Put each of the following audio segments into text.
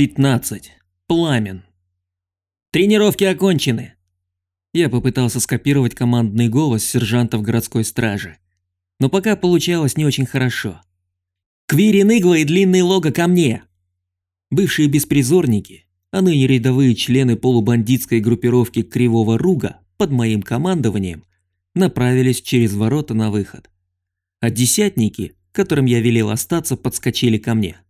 15. Пламен. Тренировки окончены. Я попытался скопировать командный голос сержантов городской стражи. Но пока получалось не очень хорошо. Квирин Игла и Длинный Лого ко мне! Бывшие беспризорники, а ныне рядовые члены полубандитской группировки Кривого Руга под моим командованием направились через ворота на выход. А десятники, которым я велел остаться, подскочили ко мне.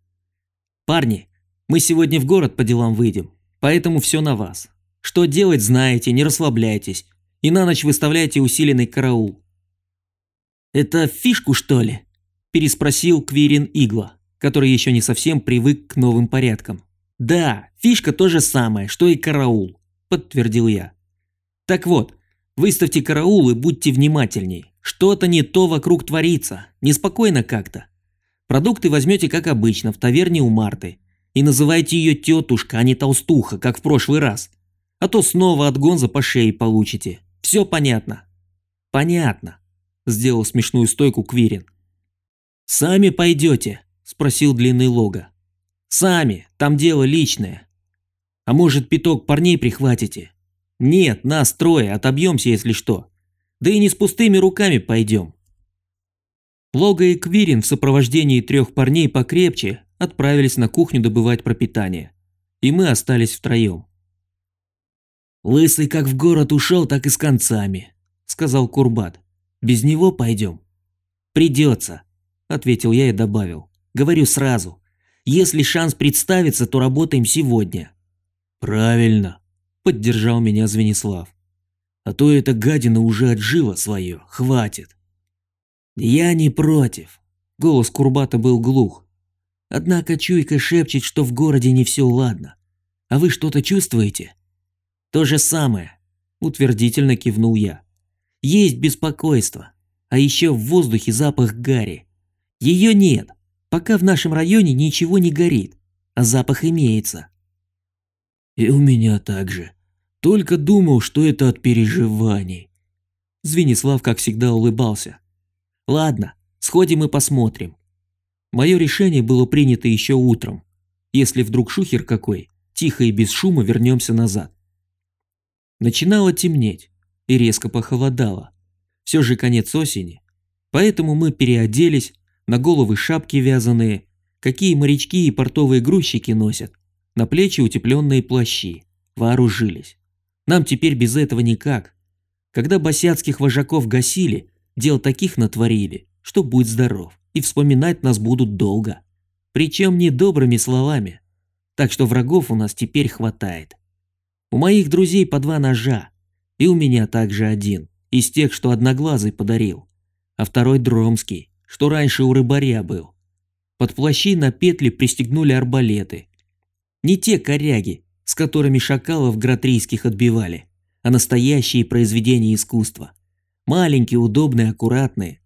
«Парни, мы сегодня в город по делам выйдем, поэтому все на вас. Что делать знаете, не расслабляйтесь. И на ночь выставляйте усиленный караул. «Это фишку, что ли?» – переспросил Квирин Игла, который еще не совсем привык к новым порядкам. «Да, фишка то же самое, что и караул», – подтвердил я. «Так вот, выставьте караул и будьте внимательней. Что-то не то вокруг творится, неспокойно как-то. Продукты возьмете как обычно в таверне у Марты – и называйте ее тетушка, а не толстуха, как в прошлый раз. А то снова от Гонза по шее получите. Все понятно?» «Понятно», – сделал смешную стойку Квирин. «Сами пойдете?» – спросил длинный лого. «Сами, там дело личное. А может, пяток парней прихватите? Нет, нас трое, отобьемся, если что. Да и не с пустыми руками пойдем». Лога и Квирин в сопровождении трех парней покрепче отправились на кухню добывать пропитание. И мы остались втроем. «Лысый как в город ушел, так и с концами», — сказал Курбат. «Без него пойдем». «Придется», — ответил я и добавил. «Говорю сразу. Если шанс представится, то работаем сегодня». «Правильно», — поддержал меня Звенислав. «А то эта гадина уже отжила свое, хватит». «Я не против», — голос Курбата был глух. Однако чуйка шепчет, что в городе не все ладно. А вы что-то чувствуете? То же самое, утвердительно кивнул я. Есть беспокойство, а еще в воздухе запах гари. Ее нет, пока в нашем районе ничего не горит, а запах имеется. И у меня также. Только думал, что это от переживаний. Звенислав, как всегда, улыбался. Ладно, сходим и посмотрим. Мое решение было принято еще утром. Если вдруг шухер какой, тихо и без шума вернемся назад. Начинало темнеть и резко похолодало. Все же конец осени. Поэтому мы переоделись, на головы шапки вязаные, какие морячки и портовые грузчики носят, на плечи утепленные плащи, вооружились. Нам теперь без этого никак. Когда босяцких вожаков гасили, дел таких натворили, что будь здоров и вспоминать нас будут долго. Причем не добрыми словами. Так что врагов у нас теперь хватает. У моих друзей по два ножа, и у меня также один, из тех, что одноглазый подарил, а второй дромский, что раньше у рыбаря был. Под плащи на петли пристегнули арбалеты. Не те коряги, с которыми шакалов гратрийских отбивали, а настоящие произведения искусства. Маленькие, удобные, аккуратные,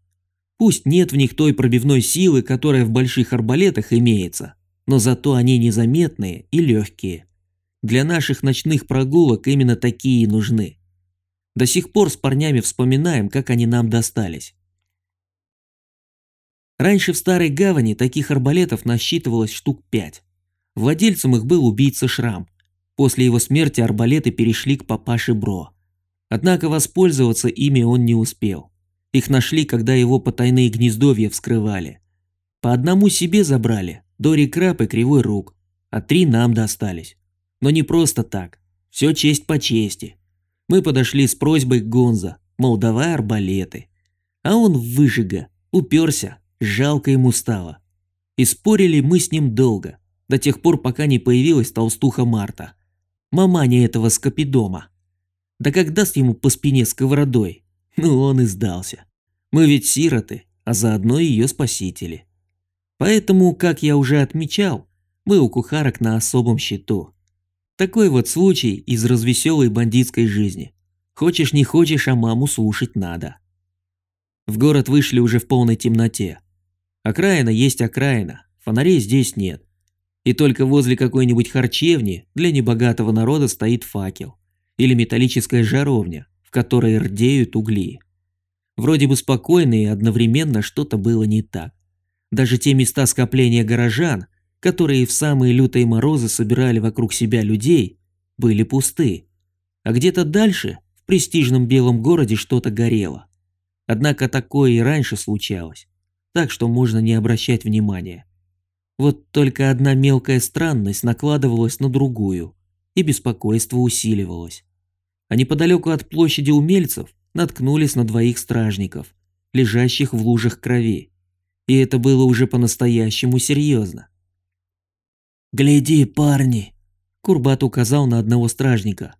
Пусть нет в них той пробивной силы, которая в больших арбалетах имеется, но зато они незаметные и легкие. Для наших ночных прогулок именно такие нужны. До сих пор с парнями вспоминаем, как они нам достались. Раньше в Старой Гавани таких арбалетов насчитывалось штук пять. Владельцем их был убийца Шрам. После его смерти арбалеты перешли к папаше Бро. Однако воспользоваться ими он не успел. Их нашли, когда его потайные гнездовья вскрывали. По одному себе забрали, Дори Краб и Кривой Рук, а три нам достались. Но не просто так, все честь по чести. Мы подошли с просьбой к Гонза, мол, давай арбалеты. А он выжига, уперся, жалко ему стало. И спорили мы с ним долго, до тех пор, пока не появилась толстуха Марта. Маманя этого скопидома. Да как даст ему по спине сковородой, ну, он и сдался. Мы ведь сироты, а заодно ее спасители. Поэтому, как я уже отмечал, мы у кухарок на особом счету. Такой вот случай из развеселой бандитской жизни. Хочешь не хочешь, а маму слушать надо. В город вышли уже в полной темноте. Окраина есть окраина, фонарей здесь нет. И только возле какой-нибудь харчевни для небогатого народа стоит факел. Или металлическая жаровня, которой рдеют угли. Вроде бы спокойно и одновременно что-то было не так. Даже те места скопления горожан, которые в самые лютые морозы собирали вокруг себя людей, были пусты. А где-то дальше, в престижном белом городе, что-то горело. Однако такое и раньше случалось, так что можно не обращать внимания. Вот только одна мелкая странность накладывалась на другую, и беспокойство усиливалось. А неподалеку от площади умельцев наткнулись на двоих стражников, лежащих в лужах крови. И это было уже по-настоящему серьезно. «Гляди, парни!» Курбат указал на одного стражника.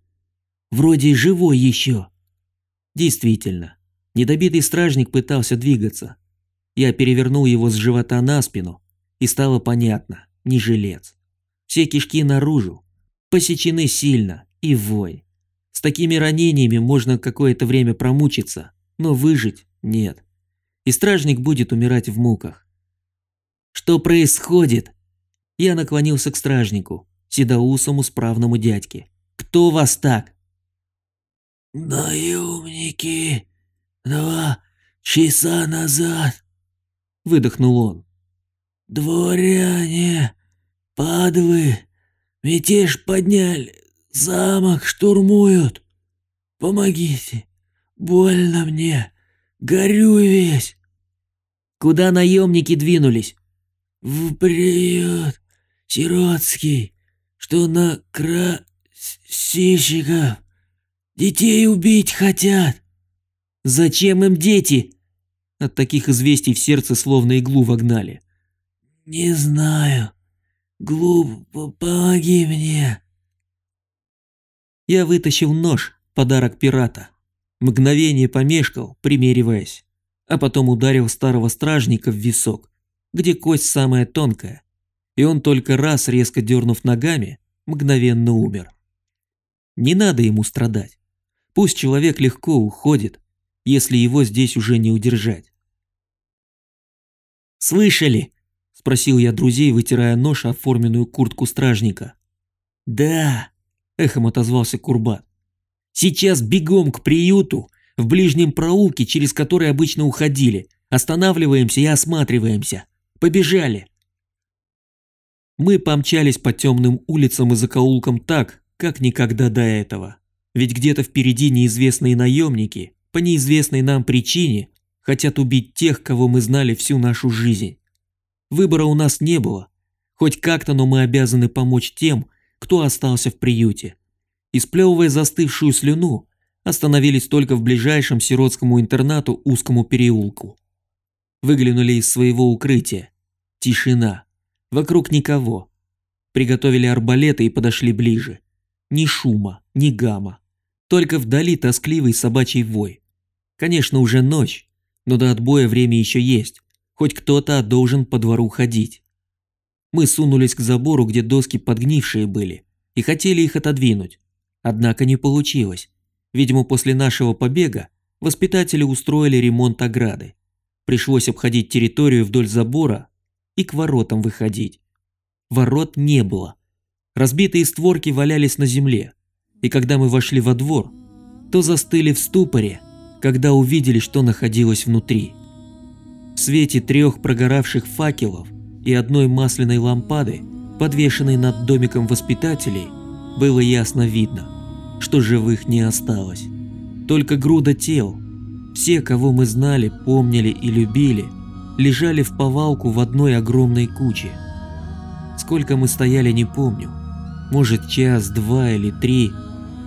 «Вроде живой еще!» Действительно, недобитый стражник пытался двигаться. Я перевернул его с живота на спину, и стало понятно, не жилец. Все кишки наружу, посечены сильно и вой. С такими ранениями можно какое-то время промучиться, но выжить нет. И стражник будет умирать в муках. «Что происходит?» Я наклонился к стражнику, седоусому справному дядьке. «Кто вас так?» «Наемники! Два часа назад!» Выдохнул он. «Дворяне! Падвы! Мятеж подняли! Замок штурмуют! Помогите! Больно мне! Горю весь!» «Куда наемники двинулись?» «В приют!» Сиротский, что на красильщиков. Детей убить хотят. Зачем им дети? От таких известий в сердце словно иглу вогнали. Не знаю. Глупо, помоги мне. Я вытащил нож, подарок пирата. Мгновение помешкал, примериваясь, а потом ударил старого стражника в висок, где кость самая тонкая, и он только раз, резко дернув ногами, мгновенно умер. Не надо ему страдать. Пусть человек легко уходит, если его здесь уже не удержать. «Слышали?» – спросил я друзей, вытирая нож о форменную куртку стражника. «Да», – эхом отозвался Курбат. «Сейчас бегом к приюту, в ближнем проулке, через который обычно уходили. Останавливаемся и осматриваемся. Побежали!» Мы помчались по темным улицам и закоулкам так, как никогда до этого. Ведь где-то впереди неизвестные наемники, по неизвестной нам причине, хотят убить тех, кого мы знали всю нашу жизнь. Выбора у нас не было. Хоть как-то, но мы обязаны помочь тем, кто остался в приюте. И сплевывая застывшую слюну, остановились только в ближайшем сиротскому интернату узкому переулку. Выглянули из своего укрытия. Тишина. Вокруг никого. Приготовили арбалеты и подошли ближе. Ни шума, ни гамма. Только вдали тоскливый собачий вой. Конечно, уже ночь, но до отбоя время еще есть. Хоть кто-то должен по двору ходить. Мы сунулись к забору, где доски подгнившие были, и хотели их отодвинуть. Однако не получилось. Видимо, после нашего побега воспитатели устроили ремонт ограды. Пришлось обходить территорию вдоль забора и к воротам выходить. Ворот не было. Разбитые створки валялись на земле, и когда мы вошли во двор, то застыли в ступоре, когда увидели, что находилось внутри. В свете трех прогоравших факелов и одной масляной лампады, подвешенной над домиком воспитателей, было ясно видно, что живых не осталось. Только груда тел. Все, кого мы знали, помнили и любили – лежали в повалку в одной огромной куче. Сколько мы стояли, не помню. Может, час, два или три,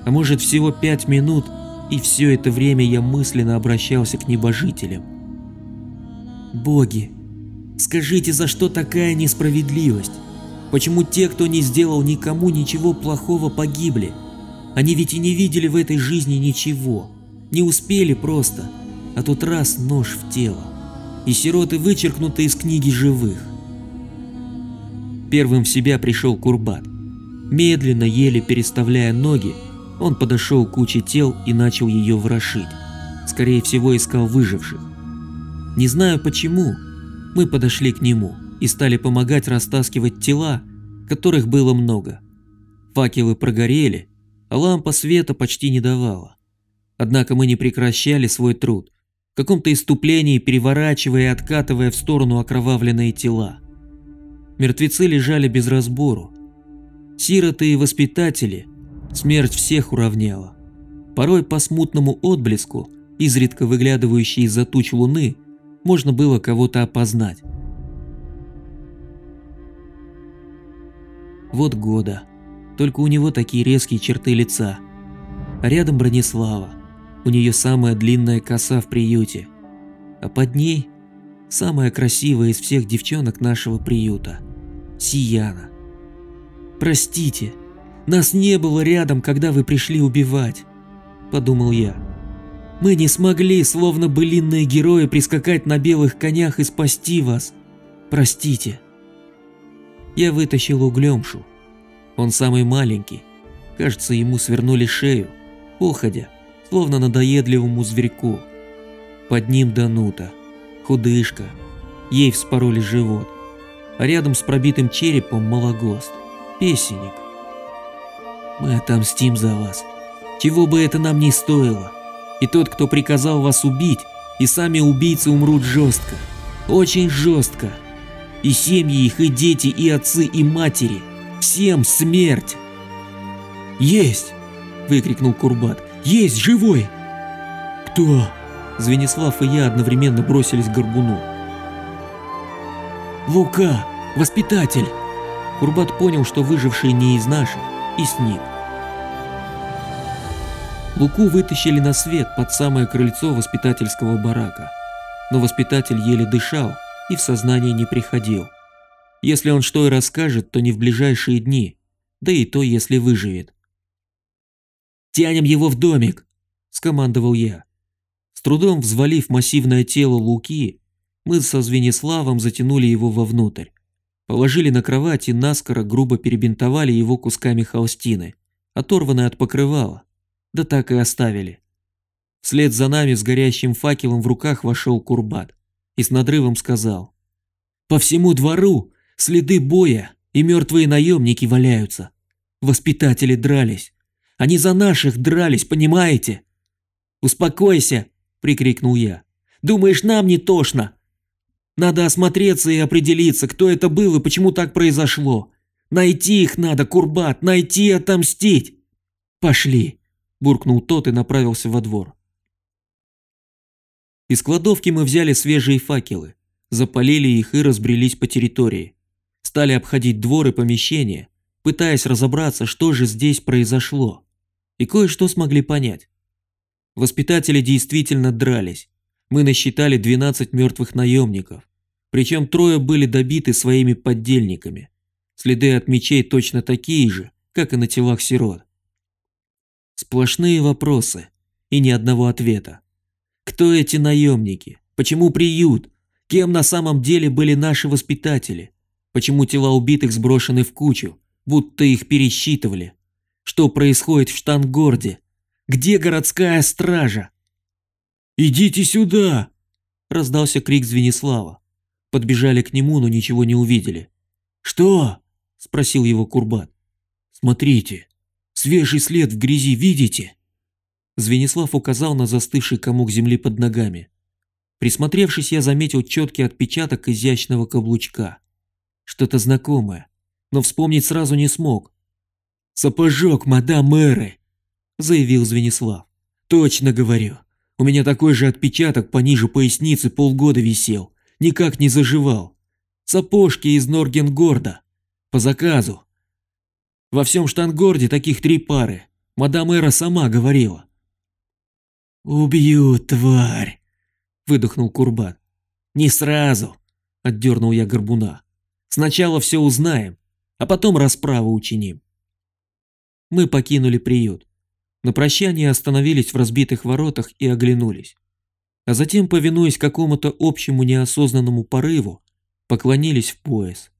а может, всего пять минут, и все это время я мысленно обращался к небожителям. Боги, скажите, за что такая несправедливость? Почему те, кто не сделал никому ничего плохого, погибли? Они ведь и не видели в этой жизни ничего, не успели просто, а тут раз нож в тело и сироты вычеркнуты из книги живых. Первым в себя пришел Курбат. Медленно, еле переставляя ноги, он подошел к куче тел и начал ее ворошить. Скорее всего, искал выживших. Не знаю почему, мы подошли к нему и стали помогать растаскивать тела, которых было много. Факелы прогорели, а лампа света почти не давала. Однако мы не прекращали свой труд, каком-то иступлении переворачивая и откатывая в сторону окровавленные тела. Мертвецы лежали без разбору. Сироты и воспитатели смерть всех уравняла. Порой по смутному отблеску, изредка выглядывающей из-за туч луны, можно было кого-то опознать. Вот года. Только у него такие резкие черты лица. А рядом Бронислава. У нее самая длинная коса в приюте. А под ней самая красивая из всех девчонок нашего приюта. Сияна. Простите, нас не было рядом, когда вы пришли убивать, подумал я. Мы не смогли, словно былинные герои, прискакать на белых конях и спасти вас. Простите. Я вытащил углемшу. Он самый маленький. Кажется, ему свернули шею, походя, словно надоедливому зверьку. Под ним Данута, худышка. Ей вспороли живот. А рядом с пробитым черепом Малогост, песенник. Мы отомстим за вас, чего бы это нам ни стоило. И тот, кто приказал вас убить, и сами убийцы умрут жестко, очень жестко. И семьи их, и дети, и отцы, и матери. Всем смерть. «Есть!» – выкрикнул Курбат. «Есть, живой!» «Кто?» Звенислав и я одновременно бросились к горбуну. «Лука! Воспитатель!» Курбат понял, что выживший не из наших, и сник. Луку вытащили на свет под самое крыльцо воспитательского барака. Но воспитатель еле дышал и в сознание не приходил. Если он что и расскажет, то не в ближайшие дни, да и то, если выживет. «Тянем его в домик!» – скомандовал я. С трудом взвалив массивное тело Луки, мы со Звениславом затянули его вовнутрь. Положили на кровать и наскоро грубо перебинтовали его кусками холстины, оторванной от покрывала да так и оставили. Вслед за нами с горящим факелом в руках вошел Курбат и с надрывом сказал. «По всему двору следы боя и мертвые наемники валяются. Воспитатели дрались. Они за наших дрались, понимаете?» «Успокойся!» – прикрикнул я. «Думаешь, нам не тошно? Надо осмотреться и определиться, кто это был и почему так произошло. Найти их надо, Курбат, найти и отомстить. Пошли!» Буркнул тот и направился во двор. Из кладовки мы взяли свежие факелы, запалили их и разбрелись по территории. Стали обходить двор и помещения, пытаясь разобраться, что же здесь произошло. И кое-что смогли понять. Воспитатели действительно дрались. Мы насчитали 12 мертвых наемников. Причем трое были добиты своими поддельниками. Следы от мечей точно такие же, как и на телах сирот. Сплошные вопросы и ни одного ответа. Кто эти наемники? Почему приют? Кем на самом деле были наши воспитатели? Почему тела убитых сброшены в кучу, будто их пересчитывали? Что происходит в Штангорде? Где городская стража? «Идите сюда!» – раздался крик Звенислава. Подбежали к нему, но ничего не увидели. «Что?» – спросил его Курбат. «Смотрите, Свежий след в грязи видите?» Звенислав указал на застывший комок земли под ногами. Присмотревшись, я заметил четкий отпечаток изящного каблучка. Что-то знакомое, но вспомнить сразу не смог. «Сапожок, мадам мэры!» – заявил Звенислав. «Точно говорю. У меня такой же отпечаток пониже поясницы полгода висел. Никак не заживал. Сапожки из Норгенгорда. По заказу. Во всем Штангорде таких три пары. Мадам Эра сама говорила. «Убью, тварь!» – выдохнул Курбат. «Не сразу!» – отдернул я горбуна. «Сначала все узнаем, а потом расправу учиним». Мы покинули приют. На прощание остановились в разбитых воротах и оглянулись. А затем, повинуясь какому-то общему неосознанному порыву, поклонились в пояс.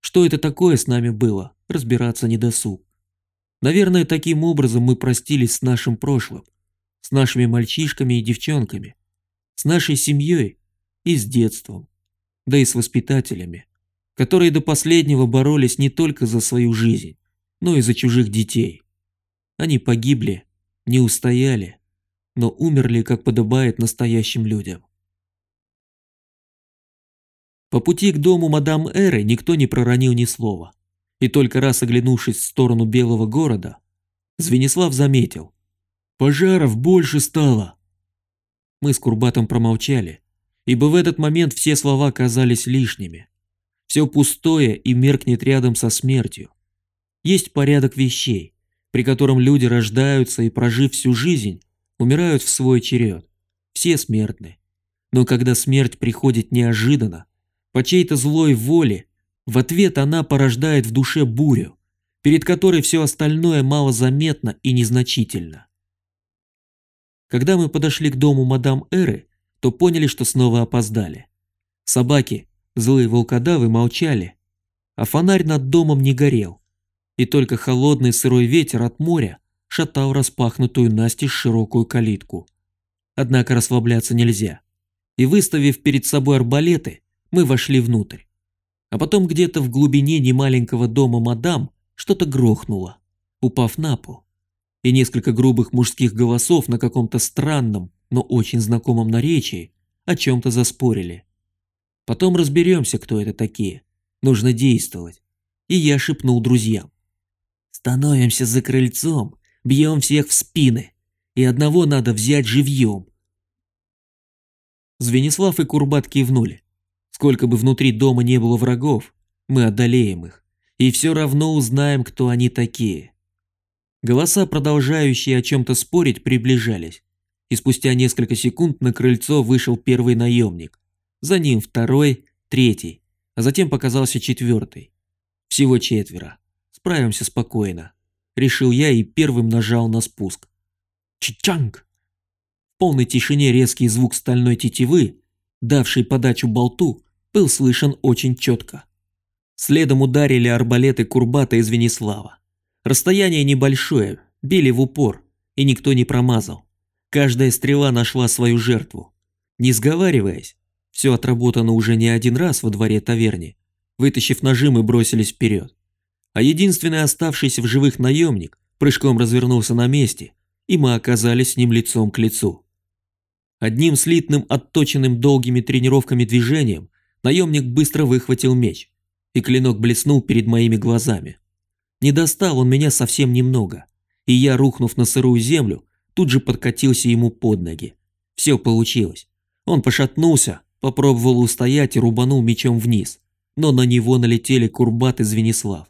Что это такое с нами было, разбираться не досуг. Наверное, таким образом мы простились с нашим прошлым, с нашими мальчишками и девчонками, с нашей семьей и с детством, да и с воспитателями, которые до последнего боролись не только за свою жизнь, но и за чужих детей. Они погибли, не устояли, но умерли, как подобает настоящим людям. По пути к дому мадам Эры никто не проронил ни слова. И только раз оглянувшись в сторону Белого города, Звенислав заметил. «Пожаров больше стало!» Мы с Курбатом промолчали, ибо в этот момент все слова казались лишними. Все пустое и меркнет рядом со смертью. Есть порядок вещей, при котором люди рождаются и, прожив всю жизнь, умирают в свой черед. Все смертны. Но когда смерть приходит неожиданно, по чьей-то злой воле, в ответ она порождает в душе бурю, перед которой все остальное малозаметно и незначительно. Когда мы подошли к дому мадам Эры, то поняли, что снова опоздали. Собаки, злые волкодавы молчали, а фонарь над домом не горел, и только холодный сырой ветер от моря шатал распахнутую настежь широкую калитку. Однако расслабляться нельзя. И выставив перед собой арбалеты, мы вошли внутрь. А потом где-то в глубине немаленького дома мадам что-то грохнуло, упав на пол. И несколько грубых мужских голосов на каком-то странном, но очень знакомом наречии о чем-то заспорили. Потом разберемся, кто это такие. Нужно действовать. И я шепнул друзьям. Становимся за крыльцом, бьем всех в спины. И одного надо взять живьем. Звенислав и Курбат кивнули. Сколько бы внутри дома не было врагов, мы одолеем их. И все равно узнаем, кто они такие. Голоса, продолжающие о чем-то спорить, приближались. И спустя несколько секунд на крыльцо вышел первый наемник. За ним второй, третий, а затем показался четвертый. Всего четверо. Справимся спокойно. Решил я и первым нажал на спуск. Чичанг! В полной тишине резкий звук стальной тетивы, давший подачу болту, был слышен очень четко. Следом ударили арбалеты Курбата из Венеслава. Расстояние небольшое, били в упор, и никто не промазал. Каждая стрела нашла свою жертву. Не сговариваясь, все отработано уже не один раз во дворе таверни, вытащив ножи мы бросились вперед. А единственный оставшийся в живых наемник прыжком развернулся на месте, и мы оказались с ним лицом к лицу. Одним слитным, отточенным долгими тренировками движением наемник быстро выхватил меч, и клинок блеснул перед моими глазами. Не достал он меня совсем немного, и я, рухнув на сырую землю, тут же подкатился ему под ноги. Все получилось. Он пошатнулся, попробовал устоять и рубанул мечом вниз, но на него налетели Курбат и Звенислав.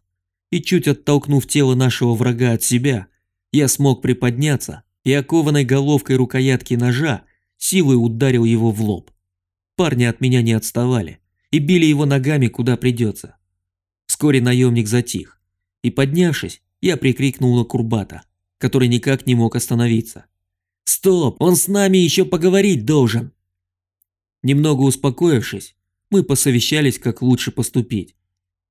И чуть оттолкнув тело нашего врага от себя, я смог приподняться и окованной головкой рукоятки ножа силой ударил его в лоб. Парни от меня не отставали и били его ногами куда придется. Вскоре наемник затих, и поднявшись, я прикрикнул на Курбата, который никак не мог остановиться. «Стоп, он с нами еще поговорить должен!» Немного успокоившись, мы посовещались, как лучше поступить,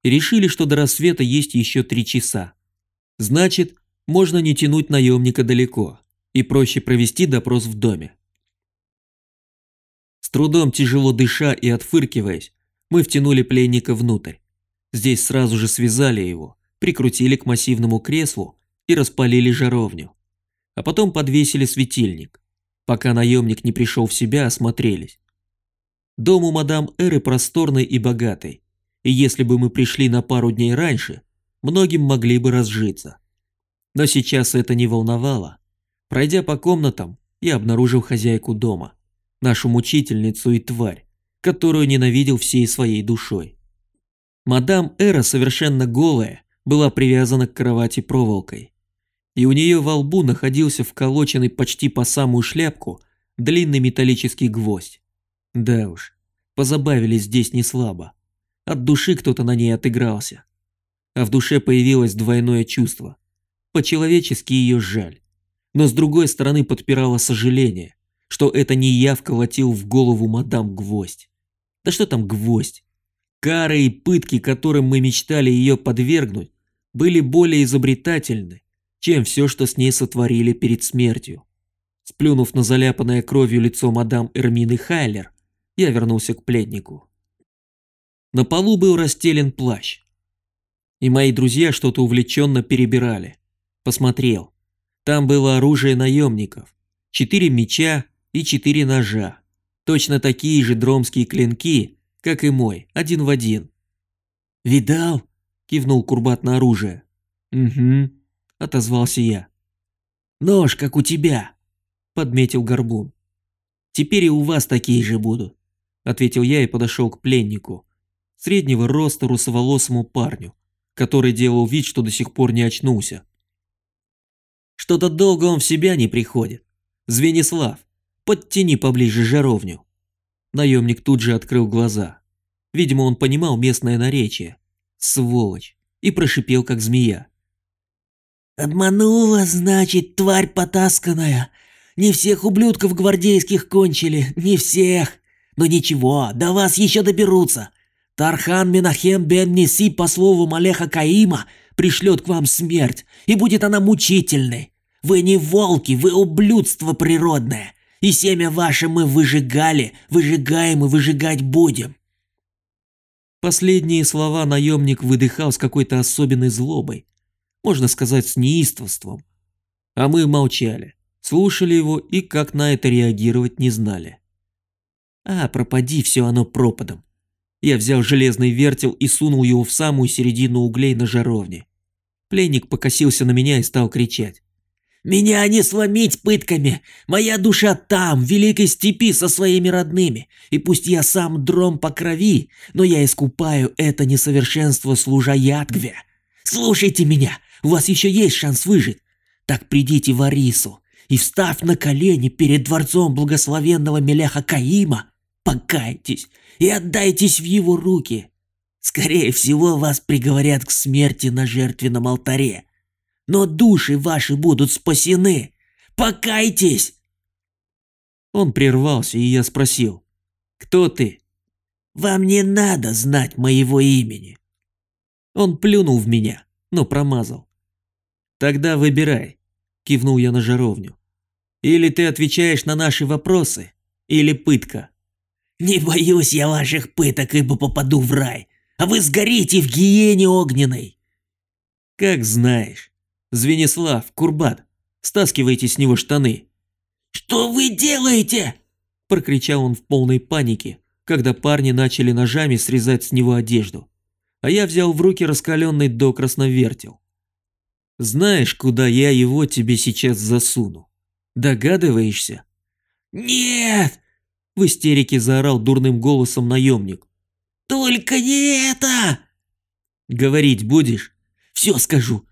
и решили, что до рассвета есть еще три часа. Значит, можно не тянуть наемника далеко, и проще провести допрос в доме. С трудом тяжело дыша и отфыркиваясь, мы втянули пленника внутрь. Здесь сразу же связали его, прикрутили к массивному креслу и распалили жаровню. А потом подвесили светильник. Пока наемник не пришел в себя, осмотрелись. Дом у мадам Эры просторный и богатый, и если бы мы пришли на пару дней раньше, многим могли бы разжиться. Но сейчас это не волновало. Пройдя по комнатам, я обнаружил хозяйку дома, нашу мучительницу и тварь, которую ненавидел всей своей душой. Мадам Эра, совершенно голая, была привязана к кровати проволокой, и у нее во лбу находился вколоченный почти по самую шляпку длинный металлический гвоздь. Да уж, позабавились здесь не слабо. От души кто-то на ней отыгрался. А в душе появилось двойное чувство. По-человечески ее жаль. Но с другой стороны подпирало сожаление, что это не я вколотил в голову мадам гвоздь. Да что там гвоздь? Кары и пытки, которым мы мечтали ее подвергнуть, были более изобретательны, чем все, что с ней сотворили перед смертью. Сплюнув на заляпанное кровью лицо мадам Эрмины Хайлер, я вернулся к пледнику. На полу был расстелен плащ. И мои друзья что-то увлеченно перебирали. Посмотрел. Там было оружие наемников. Четыре меча и четыре ножа точно такие же дромские клинки, как и мой, один в один. «Видал?» – кивнул Курбат на оружие. «Угу», – отозвался я. «Нож, как у тебя», – подметил Горбун. «Теперь и у вас такие же будут», – ответил я и подошел к пленнику, среднего роста русоволосому парню, который делал вид, что до сих пор не очнулся. Что-то долго он в себя не приходит. Звенислав, подтяни поближе жаровню. Наемник тут же открыл глаза. Видимо, он понимал местное наречие. Сволочь. И прошипел, как змея. «Обманула, значит, тварь потасканная. Не всех ублюдков гвардейских кончили, не всех. Но ничего, до вас еще доберутся. Тархан Менахем бен Неси, по слову Малеха Каима, пришлет к вам смерть, и будет она мучительной. Вы не волки, вы ублюдство природное, и семя ваше мы выжигали, выжигаем и выжигать будем. Последние слова наемник выдыхал с какой-то особенной злобой, можно сказать, с неистовством. А мы молчали, слушали его и как на это реагировать не знали. А, пропади все оно пропадом. Я взял железный вертел и сунул его в самую середину углей на жаровне. Пленник покосился на меня и стал кричать. «Меня не сломить пытками! Моя душа там, в великой степи со своими родными, и пусть я сам дром по крови, но я искупаю это несовершенство, служа Ядгве. Слушайте меня, у вас еще есть шанс выжить. Так придите в Арису и, встав на колени перед дворцом благословенного Мелеха Каима, покайтесь и отдайтесь в его руки. Скорее всего, вас приговорят к смерти на жертвенном алтаре. Но души ваши будут спасены. Покайтесь!» Он прервался, и я спросил. «Кто ты?» «Вам не надо знать моего имени». Он плюнул в меня, но промазал. «Тогда выбирай», – кивнул я на жаровню. «Или ты отвечаешь на наши вопросы, или пытка». «Не боюсь я ваших пыток, ибо попаду в рай, а вы сгорите в гиене огненной!» «Как знаешь. Звенислав, Курбат, стаскивайте с него штаны». «Что вы делаете?» – прокричал он в полной панике, когда парни начали ножами срезать с него одежду. А я взял в руки раскаленный до красновертел. «Знаешь, куда я его тебе сейчас засуну? Догадываешься?» «Нет!» В истерике заорал дурным голосом наемник. «Только не это!» «Говорить будешь?» «Все скажу!»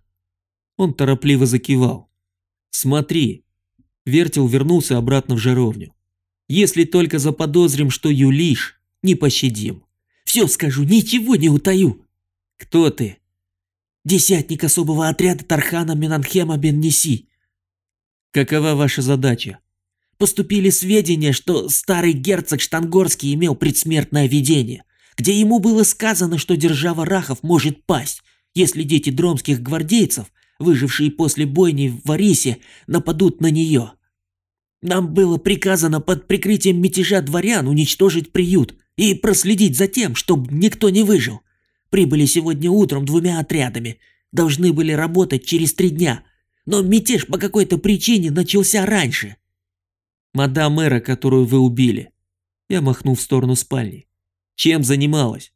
Он торопливо закивал. «Смотри!» Вертел вернулся обратно в жаровню. «Если только заподозрим, что юлишь, не пощадим». «Все скажу, ничего не утаю!» «Кто ты?» «Десятник особого отряда Тархана Менанхема бен Неси». «Какова ваша задача?» поступили сведения, что старый герцог Штангорский имел предсмертное видение, где ему было сказано, что держава Рахов может пасть, если дети дромских гвардейцев, выжившие после бойни в Варисе, нападут на нее. Нам было приказано под прикрытием мятежа дворян уничтожить приют и проследить за тем, чтобы никто не выжил. Прибыли сегодня утром двумя отрядами, должны были работать через три дня, но мятеж по какой-то причине начался раньше – Мадам мэра, которую вы убили. Я махнул в сторону спальни. Чем занималась?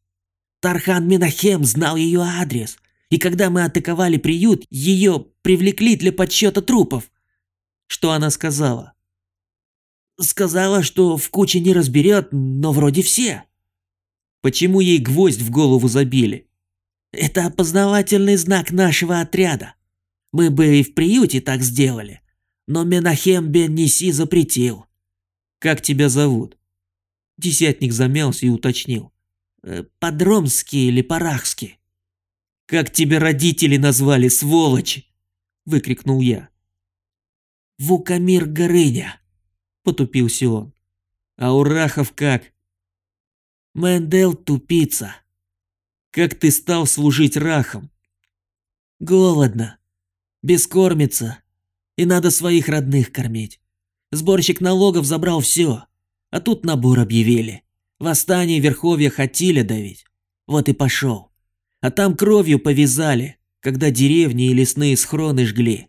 Тархан Минахем знал ее адрес. И когда мы атаковали приют, ее привлекли для подсчета трупов. Что она сказала? Сказала, что в куче не разберет, но вроде все. Почему ей гвоздь в голову забили? Это опознавательный знак нашего отряда. Мы бы и в приюте так сделали но Менахем бен Неси запретил. Как тебя зовут? Десятник замялся и уточнил. «Э, Подромский или Парахский? Как тебя родители назвали, сволочь? Выкрикнул я. Вукамир Горыня, потупился он. А Урахов как? Мендел тупица. Как ты стал служить рахам? Голодно. Бескормица и надо своих родных кормить. Сборщик налогов забрал все, а тут набор объявили. Восстание Верховья хотели давить. Вот и пошел. А там кровью повязали, когда деревни и лесные схроны жгли.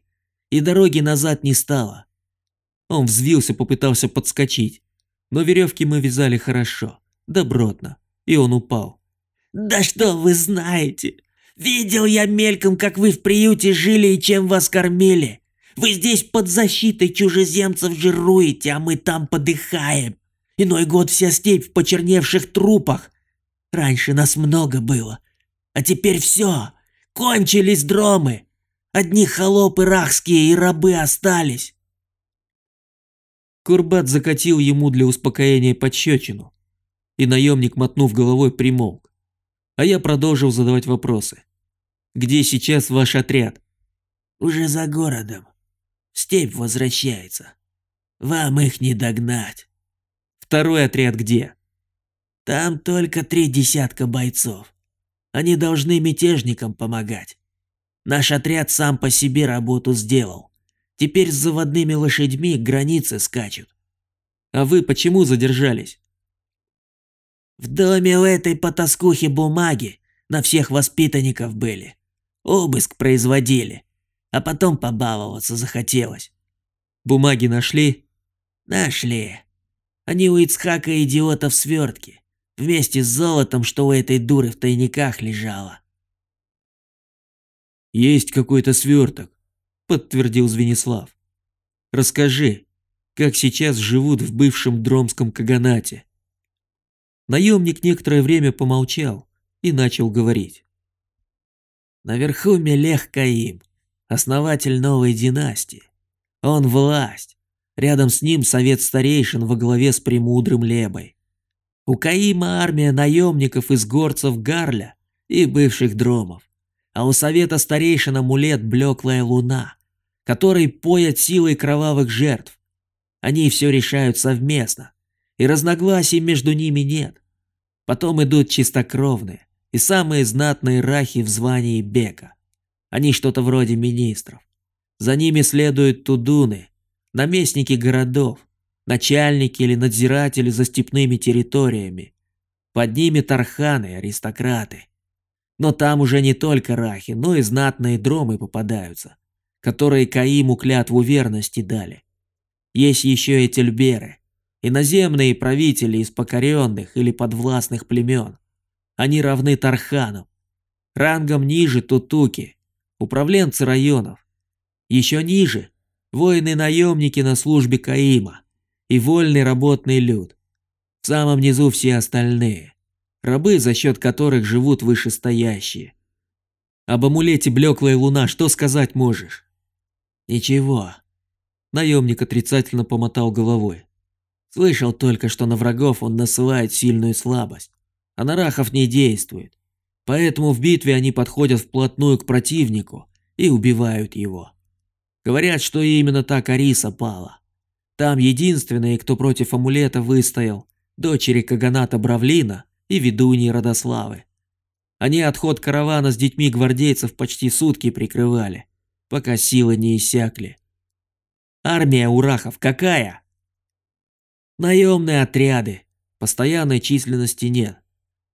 И дороги назад не стало. Он взвился, попытался подскочить. Но веревки мы вязали хорошо, добротно, и он упал. «Да что вы знаете? Видел я мельком, как вы в приюте жили и чем вас кормили. Вы здесь под защитой чужеземцев жируете, а мы там подыхаем. Иной год вся степь в почерневших трупах. Раньше нас много было, а теперь все. Кончились дромы. Одни холопы рахские и рабы остались. Курбат закатил ему для успокоения подщечину, и наемник, мотнув головой, примолк. А я продолжил задавать вопросы. «Где сейчас ваш отряд?» «Уже за городом. Степь возвращается. Вам их не догнать». «Второй отряд где?» «Там только три десятка бойцов. Они должны мятежникам помогать. Наш отряд сам по себе работу сделал. Теперь с заводными лошадьми границы скачут. А вы почему задержались? В доме у этой потаскухи бумаги на всех воспитанников были. Обыск производили, а потом побаловаться захотелось. Бумаги нашли? Нашли. Они у Ицхака идиота в свертке, вместе с золотом, что у этой дуры в тайниках лежало. Есть какой-то сверток, подтвердил Звенислав. Расскажи, как сейчас живут в бывшем Дромском Каганате. Наемник некоторое время помолчал и начал говорить. Наверху Мелех Каим, основатель новой династии. Он власть. Рядом с ним совет старейшин во главе с премудрым Лебой. У Каима армия наемников из горцев Гарля и бывших Дромов. А у совета старейшин амулет Блеклая Луна, который поет силой кровавых жертв. Они все решают совместно, и разногласий между ними нет. Потом идут чистокровные и самые знатные рахи в звании бека. Они что-то вроде министров. За ними следуют тудуны, наместники городов, начальники или надзиратели за степными территориями. Под ними тарханы, аристократы. Но там уже не только рахи, но и знатные дромы попадаются которые Каиму клятву верности дали. Есть еще и тельберы, иноземные правители из покоренных или подвластных племен. Они равны Тарханам. Рангом ниже Тутуки, управленцы районов. Еще ниже – воины-наемники на службе Каима и вольный работный люд. В самом низу все остальные – рабы, за счет которых живут вышестоящие. Об амулете «Блеклая луна» что сказать можешь? «Ничего». Наемник отрицательно помотал головой. «Слышал только, что на врагов он насылает сильную слабость, а на рахов не действует. Поэтому в битве они подходят вплотную к противнику и убивают его. Говорят, что именно так Ариса пала. Там единственные, кто против амулета выстоял, дочери Каганата Бравлина и ведуньи Родославы. Они отход каравана с детьми гвардейцев почти сутки прикрывали пока силы не иссякли. Армия урахов какая? Наемные отряды. Постоянной численности нет.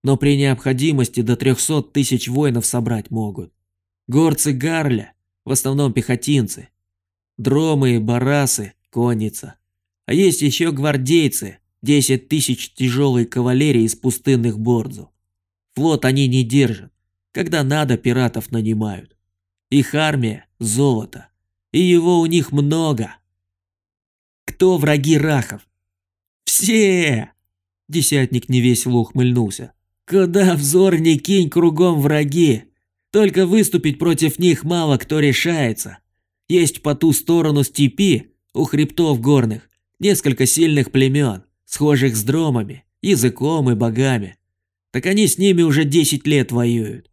Но при необходимости до 300 тысяч воинов собрать могут. Горцы Гарля, в основном пехотинцы. Дромы и барасы, конница. А есть еще гвардейцы, 10 тысяч тяжелой кавалерии из пустынных борзов. Флот они не держат. Когда надо, пиратов нанимают. Их армия – золото. И его у них много. Кто враги рахов? Все! Десятник невесело ухмыльнулся. Куда взор не кинь, кругом враги. Только выступить против них мало кто решается. Есть по ту сторону степи, у хребтов горных, несколько сильных племен, схожих с дромами, языком и богами. Так они с ними уже 10 лет воюют.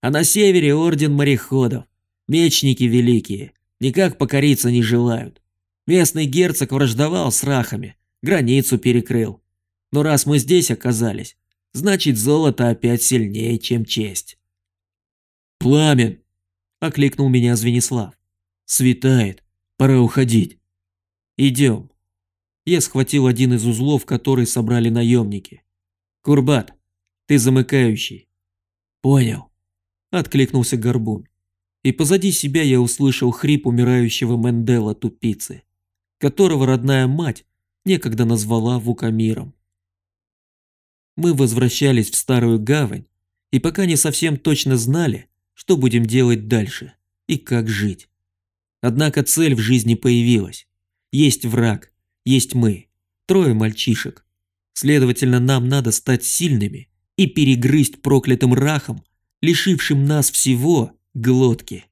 А на севере орден мореходов. Мечники великие, никак покориться не желают. Местный герцог враждовал с рахами, границу перекрыл. Но раз мы здесь оказались, значит золото опять сильнее, чем честь. «Пламен!» – окликнул меня Звенислав. «Светает, пора уходить». «Идем». Я схватил один из узлов, который собрали наемники. «Курбат, ты замыкающий». «Понял», – откликнулся Горбун. И позади себя я услышал хрип умирающего Мендела тупицы, которого родная мать некогда назвала Вукамиром. Мы возвращались в старую гавань и пока не совсем точно знали, что будем делать дальше и как жить. Однако цель в жизни появилась. Есть враг, есть мы, трое мальчишек. Следовательно, нам надо стать сильными и перегрызть проклятым рахом, лишившим нас всего глотки.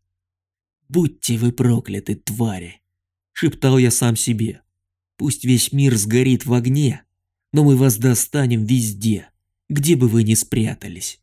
«Будьте вы прокляты, твари!» – шептал я сам себе. «Пусть весь мир сгорит в огне, но мы вас достанем везде, где бы вы ни спрятались».